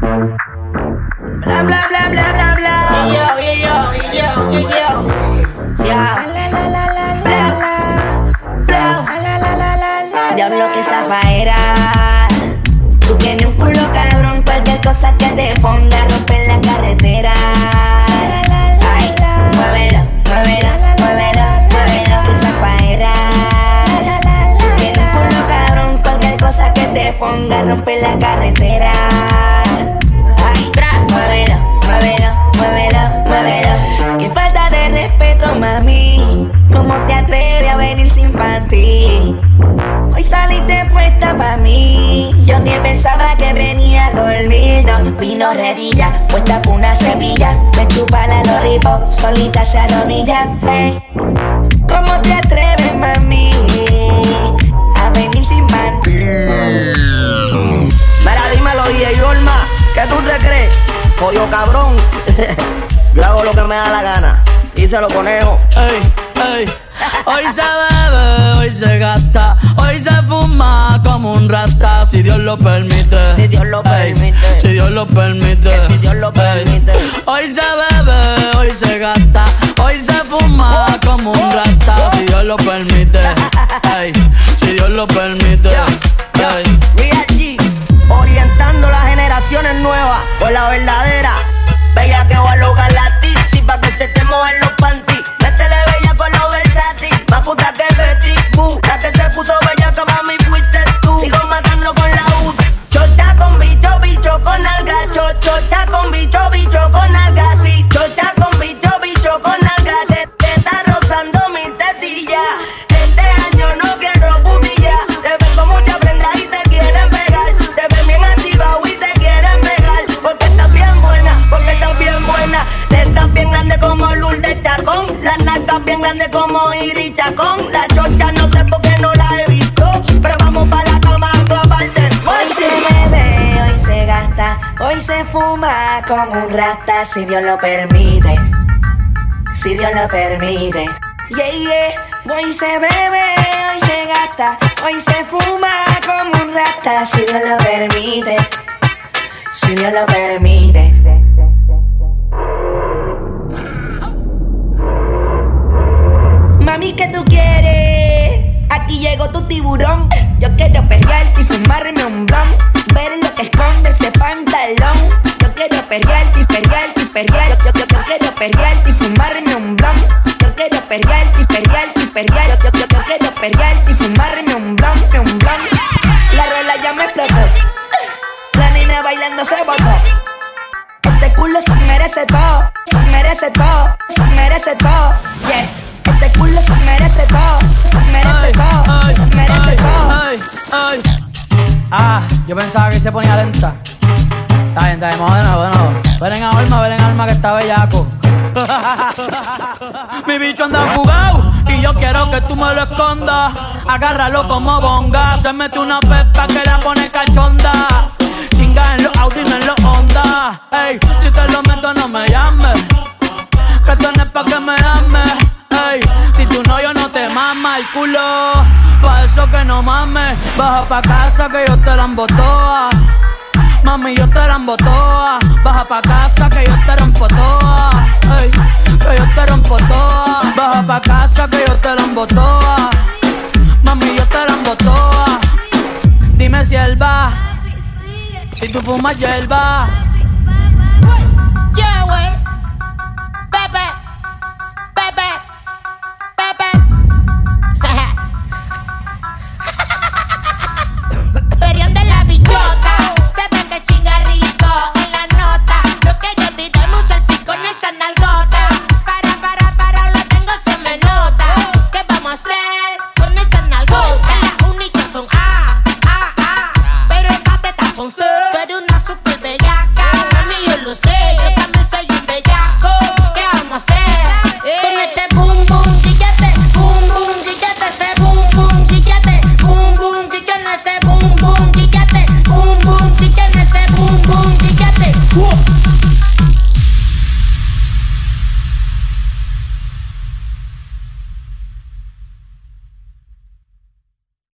Bla bla bla bla bla bla. Yo, yo, yo, yo, yo. Ya. La la la la la la. Bla. La la la la la. Diablo que zafaera. Tú tienes un culo cabrón, cualquier cosa que te ponga romper la carretera. Ay, muévelo, muévelo, muévelo, muévelo que zafaera. Tienes un culo cabrón, cualquier cosa que te ponga romper la carretera. Muévelo, muévelo. Qué falta de respeto, mami. ¿Cómo te atreves a venir sin panty? Hoy saliste puesta pa' mí. Yo ni pensaba que venía a dormir. No, vino redilla, puesta con una semilla. Me chupa la lollipop, solita se arrodilla. Hey. ¿Cómo te atreves, mami? A venir sin panty. Mira, dímelo, DJ Olma, ¿qué tú te crees? Jodido cabrón. Yo hago lo que me da la gana. Y se lo conejo. Ey, ey. Hoy se bebe, hoy se gasta, hoy se fuma como un rata, si Dios lo permite. Si Dios lo Ey, permite. Si Dios lo permite. Que si Dios lo Ey. permite. Hoy se bebe, hoy se gasta, hoy se fuma como un rata, si Dios lo permite. Ey, Si Dios lo permite. Yo. Real G, orientando las generaciones nuevas por la verdadera. Fuma como un rata, si Dios lo permite. Si Dios lo permite. Yeah, yeah. Hoy se bebe, hoy se gasta, hoy se fuma como un rata, si Dios lo permite. Si Dios lo permite. Mami, ¿qué tú quieres? Aquí llegó tu tiburón. Yo quiero perrearte y fumarme un blon. Ver lo que esconde ese pantalón. Yo quiero perrearte y perrearte y perrear. Yo, yo, yo quiero perrearte y fumarme un blon. Yo quiero perrearte y perrearte y perrear. Yo, yo, yo quiero perrearte y fumarme un blon, un blon. La rola ya me explotó. La nena bailando se botó. Ese culo se merece todo, se merece todo, se merece todo. Yes, culo se merece todo, se merece todo, se merece todo. ay, ay. Ah, yo pensaba que se ponía lenta. Está bien, está bien, de nuevo. Ven en alma, ven en alma que está bellaco. Mi bicho anda fugado y yo quiero que tú me lo escondas. Agárralo como bonga. Se mete una pepa que la pone cachonda. Chinga en los Audi, no en los Honda. Ey, si te lo meto, no me el. Pa' eso que no mames. Baja pa' casa que yo te la embotoa. Mami, yo te la embotoa. Baja pa' casa que yo te rompo toa. Ey, que yo te rompo toa. Baja pa' casa que yo te la embotoa. Mami, yo te la embotoa. Dime si él va. Si tú fumas hierba. français